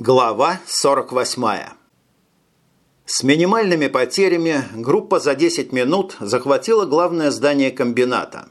Глава 48. С минимальными потерями группа за 10 минут захватила главное здание комбината.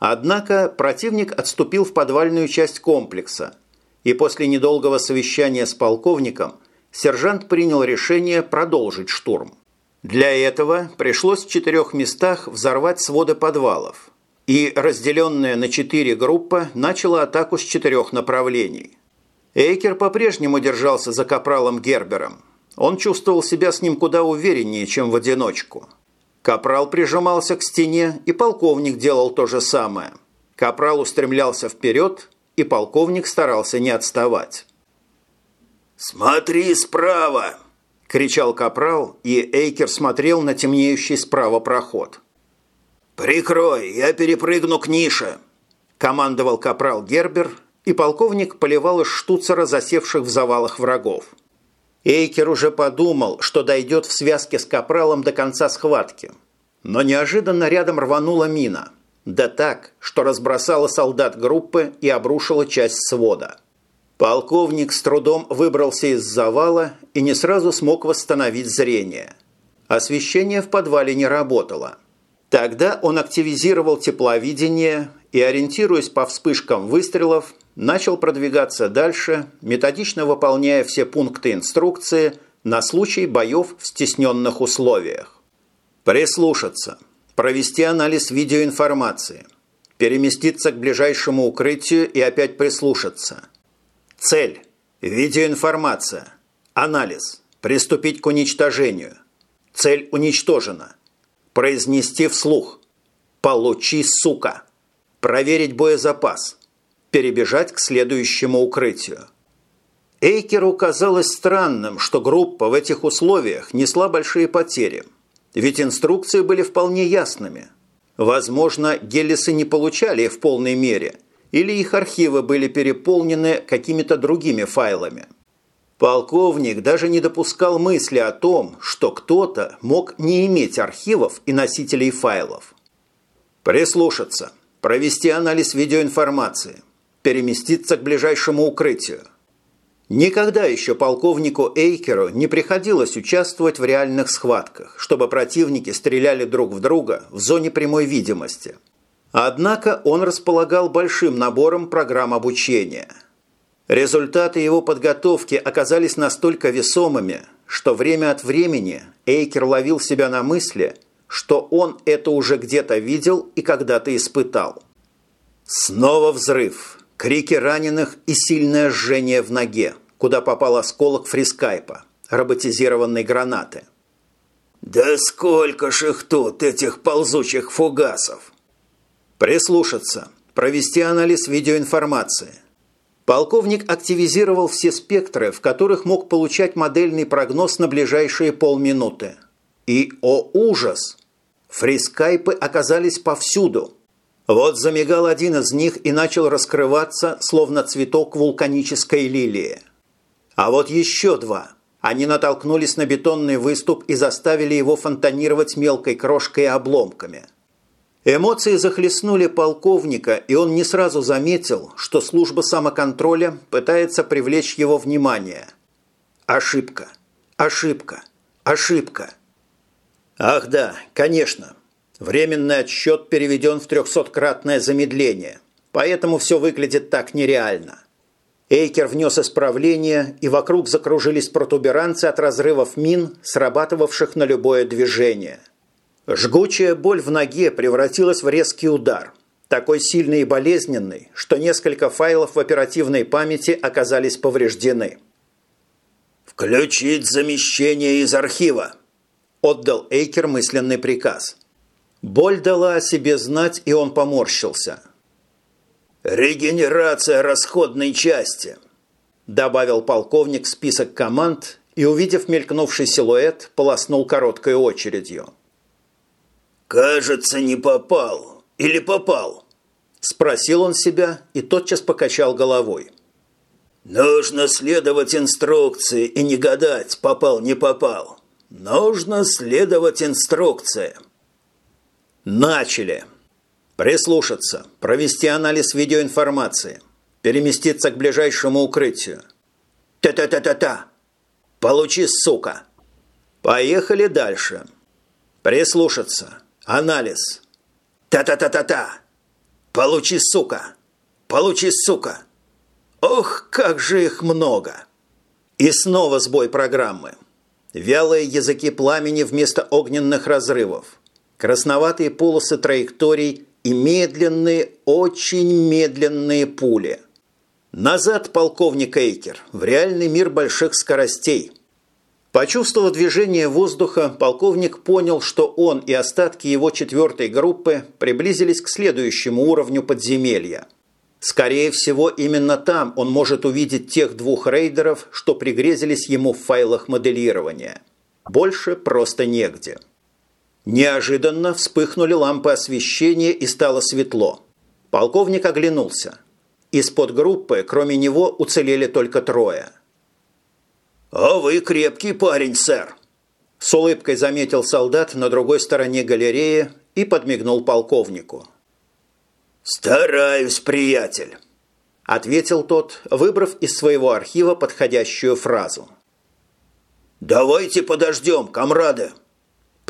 Однако противник отступил в подвальную часть комплекса, и после недолгого совещания с полковником сержант принял решение продолжить штурм. Для этого пришлось в четырех местах взорвать своды подвалов, и разделенная на четыре группы начала атаку с четырех направлений – Эйкер по-прежнему держался за капралом Гербером. Он чувствовал себя с ним куда увереннее, чем в одиночку. Капрал прижимался к стене, и полковник делал то же самое. Капрал устремлялся вперед, и полковник старался не отставать. «Смотри справа!» – кричал Капрал, и Эйкер смотрел на темнеющий справа проход. «Прикрой, я перепрыгну к нише!» – командовал Капрал Гербер, и полковник поливал из штуцера засевших в завалах врагов. Эйкер уже подумал, что дойдет в связке с капралом до конца схватки. Но неожиданно рядом рванула мина. Да так, что разбросала солдат группы и обрушила часть свода. Полковник с трудом выбрался из завала и не сразу смог восстановить зрение. Освещение в подвале не работало. Тогда он активизировал тепловидение и, ориентируясь по вспышкам выстрелов, начал продвигаться дальше, методично выполняя все пункты инструкции на случай боев в стесненных условиях. Прислушаться, провести анализ видеоинформации, переместиться к ближайшему укрытию и опять прислушаться. Цель – видеоинформация, анализ, приступить к уничтожению. Цель уничтожена. Произнести вслух. Получи, сука. Проверить боезапас – перебежать к следующему укрытию. Эйкеру казалось странным, что группа в этих условиях несла большие потери, ведь инструкции были вполне ясными. Возможно, гелисы не получали в полной мере, или их архивы были переполнены какими-то другими файлами. Полковник даже не допускал мысли о том, что кто-то мог не иметь архивов и носителей файлов. Прислушаться, провести анализ видеоинформации – переместиться к ближайшему укрытию. Никогда еще полковнику Эйкеру не приходилось участвовать в реальных схватках, чтобы противники стреляли друг в друга в зоне прямой видимости. Однако он располагал большим набором программ обучения. Результаты его подготовки оказались настолько весомыми, что время от времени Эйкер ловил себя на мысли, что он это уже где-то видел и когда-то испытал. Снова взрыв – Крики раненых и сильное жжение в ноге, куда попал осколок фрискайпа, роботизированной гранаты. «Да сколько ж их тут, этих ползучих фугасов!» Прислушаться, провести анализ видеоинформации. Полковник активизировал все спектры, в которых мог получать модельный прогноз на ближайшие полминуты. И, о ужас! Фрискайпы оказались повсюду – вот замигал один из них и начал раскрываться, словно цветок вулканической лилии. А вот еще два. Они натолкнулись на бетонный выступ и заставили его фонтанировать мелкой крошкой и обломками. Эмоции захлестнули полковника, и он не сразу заметил, что служба самоконтроля пытается привлечь его внимание. Ошибка, ошибка, ошибка. Ах да, конечно, Временный отсчет переведен в трехсоткратное замедление, поэтому все выглядит так нереально. Эйкер внес исправление, и вокруг закружились протуберанцы от разрывов мин, срабатывавших на любое движение. Жгучая боль в ноге превратилась в резкий удар, такой сильный и болезненный, что несколько файлов в оперативной памяти оказались повреждены. «Включить замещение из архива», – отдал Эйкер мысленный приказ – Боль дала о себе знать, и он поморщился. «Регенерация расходной части», – добавил полковник список команд и, увидев мелькнувший силуэт, полоснул короткой очередью. «Кажется, не попал. Или попал?» – спросил он себя и тотчас покачал головой. «Нужно следовать инструкции и не гадать, попал, не попал. Нужно следовать инструкции». Начали. Прислушаться, провести анализ видеоинформации, переместиться к ближайшему укрытию. Та-та-та-та-та! Получи, сука! Поехали дальше. Прислушаться. Анализ. Та-та-та-та-та! Получи, сука! Получи, сука! Ох, как же их много! И снова сбой программы. Вялые языки пламени вместо огненных разрывов. Красноватые полосы траекторий и медленные, очень медленные пули. Назад, полковник Эйкер, в реальный мир больших скоростей. Почувствовав движение воздуха, полковник понял, что он и остатки его четвертой группы приблизились к следующему уровню подземелья. Скорее всего, именно там он может увидеть тех двух рейдеров, что пригрезились ему в файлах моделирования. Больше просто негде. Неожиданно вспыхнули лампы освещения и стало светло. Полковник оглянулся. Из-под группы, кроме него, уцелели только трое. «А вы крепкий парень, сэр!» С улыбкой заметил солдат на другой стороне галереи и подмигнул полковнику. «Стараюсь, приятель», – ответил тот, выбрав из своего архива подходящую фразу. «Давайте подождем, комрады», –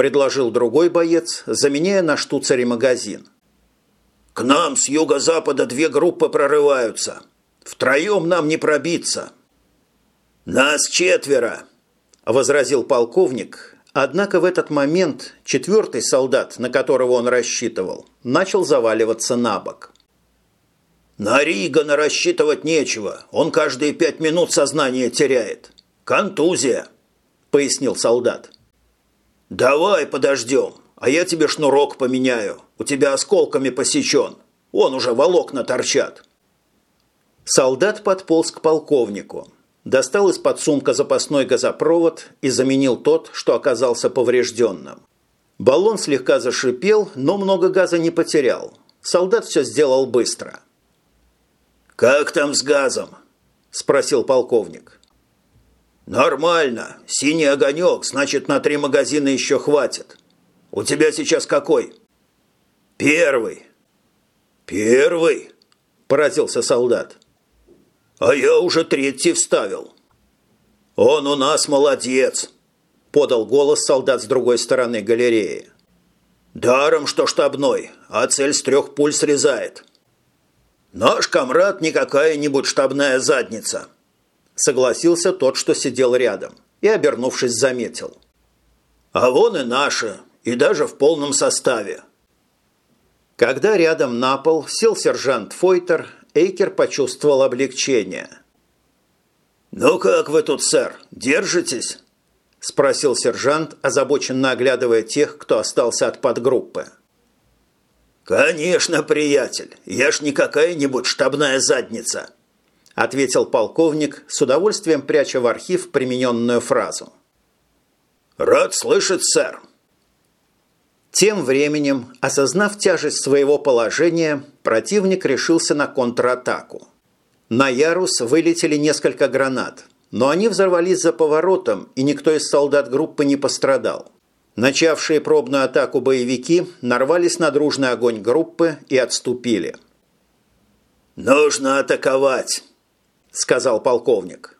предложил другой боец, заменяя на штуцере магазин. «К нам с юго-запада две группы прорываются. Втроем нам не пробиться». «Нас четверо», – возразил полковник, однако в этот момент четвертый солдат, на которого он рассчитывал, начал заваливаться на бок. «На Ригана рассчитывать нечего, он каждые пять минут сознание теряет. Контузия», – пояснил солдат. «Давай подождем, а я тебе шнурок поменяю, у тебя осколками посечен, он уже волокна торчат». Солдат подполз к полковнику – достал из-под сумка запасной газопровод и заменил тот, что оказался поврежденным. Баллон слегка зашипел, но много газа не потерял. Солдат все сделал быстро. «Как там с газом?» – спросил полковник. «Нормально. Синий огонек, значит, на три магазина еще хватит. У тебя сейчас какой?» «Первый». «Первый?» – поразился солдат. «А я уже третий вставил». «Он у нас молодец», – подал голос солдат с другой стороны галереи. «Даром, что штабной, а цель с трех пуль срезает». «Наш комрад не какая-нибудь штабная задница», – согласился тот, что сидел рядом, и, обернувшись, заметил. «А вон и наши, и даже в полном составе». Когда рядом на пол сел сержант Фойтер Эйкер почувствовал облегчение. «Ну как вы тут, сэр, держитесь?» – спросил сержант, озабоченно оглядывая тех, кто остался от подгруппы. «Конечно, приятель, я ж не какая-нибудь штабная задница», – ответил полковник, с удовольствием пряча в архив примененную фразу. «Рад слышать, сэр», тем временем, осознав тяжесть своего положения, противник решился на контратаку. На ярус вылетели несколько гранат, но они взорвались за поворотом, и никто из солдат группы не пострадал. Начавшие пробную атаку боевики нарвались на дружный огонь группы и отступили. «Нужно атаковать», – сказал полковник.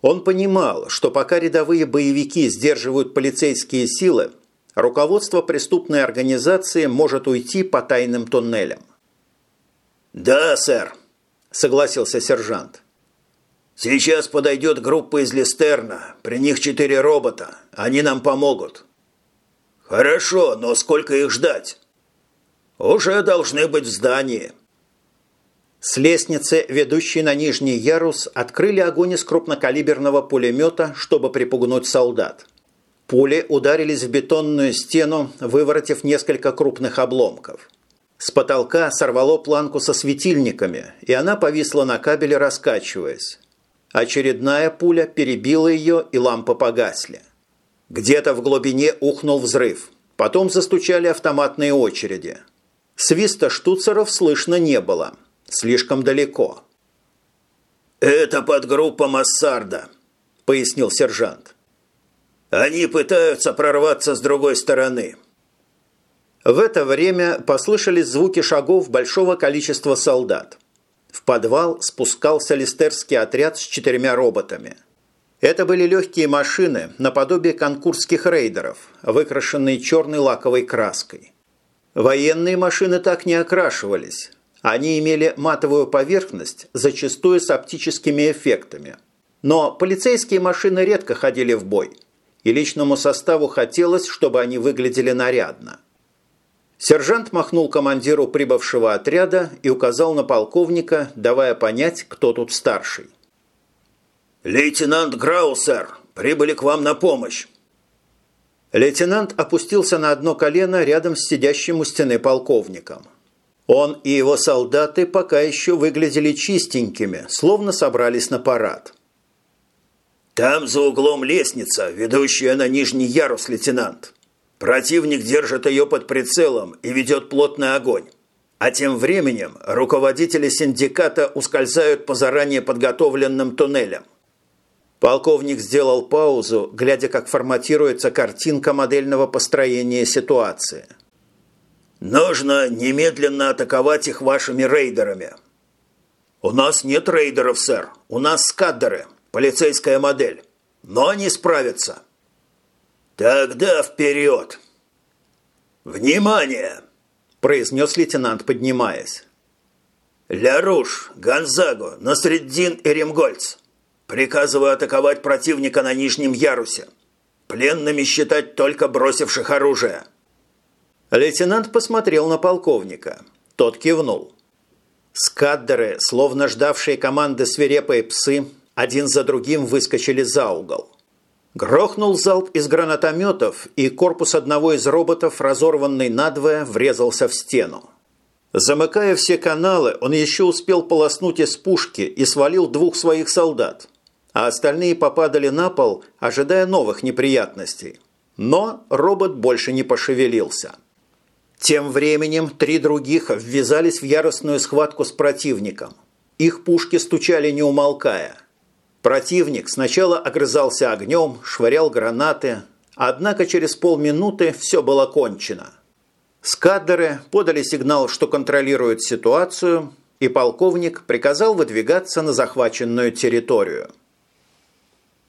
Он понимал, что пока рядовые боевики сдерживают полицейские силы, руководство преступной организации может уйти по тайным туннелям. «Да, сэр», – согласился сержант. «Сейчас подойдет группа из Листерна. При них четыре робота. Они нам помогут». «Хорошо, но сколько их ждать?» «Уже должны быть в здании». С лестницы, ведущей на нижний ярус, открыли огонь из крупнокалиберного пулемета, чтобы припугнуть солдат. Пули ударились в бетонную стену, выворотив несколько крупных обломков. С потолка сорвало планку со светильниками, и она повисла на кабеле, раскачиваясь. Очередная пуля перебила ее, и лампы погасли. Где-то в глубине ухнул взрыв. Потом застучали автоматные очереди. Свиста штуцеров слышно не было. Слишком далеко. «Это подгруппа Массарда», – пояснил сержант. Они пытаются прорваться с другой стороны». В это время послышались звуки шагов большого количества солдат. в подвал спускался листерский отряд с четырьмя роботами. Это были легкие машины наподобие конкурсских рейдеров, выкрашенные черной лаковой краской. Военные машины так не окрашивались. Они имели матовую поверхность, зачастую с оптическими эффектами. Но полицейские машины редко ходили в бой, и личному составу хотелось, чтобы они выглядели нарядно. Сержант махнул командиру прибывшего отряда и указал на полковника, давая понять, кто тут старший. «Лейтенант Грау, сэр, прибыли к вам на помощь!» Лейтенант опустился на одно колено рядом с сидящим у стены полковником. Он и его солдаты пока еще выглядели чистенькими, словно собрались на парад. «Там за углом лестница, ведущая на нижний ярус, лейтенант. Противник держит ее под прицелом и ведет плотный огонь. А тем временем руководители синдиката ускользают по заранее подготовленным туннелям. Полковник сделал паузу, глядя, как форматируется картинка модельного построения ситуации. «Нужно немедленно атаковать их вашими рейдерами». «У нас нет рейдеров, сэр. У нас скаддеры, полицейская модель. Но они справятся». «Тогда вперед!» «Внимание!» – произнес лейтенант, поднимаясь. «Ляруш, Гонзагу, Насреддин и Ремгольц. Приказываю атаковать противника на нижнем ярусе. Пленными считать только бросивших оружие». Лейтенант посмотрел на полковника. Тот кивнул. Скаддеры, словно ждавшие команды свирепые псы, один за другим выскочили за угол. Грохнул залп из гранатометов, и корпус одного из роботов, разорванный надвое, врезался в стену. Замыкая все каналы, он еще успел полоснуть из пушки и свалил двух своих солдат а остальные попадали на пол, ожидая новых неприятностей. Но робот больше не пошевелился. Тем временем три других ввязались в яростную схватку с противником. Их пушки стучали не умолкая. Противник сначала огрызался огнем, швырял гранаты, однако через полминуты все было кончено. Скаддеры подали сигнал, что контролируют ситуацию, и полковник приказал выдвигаться на захваченную территорию –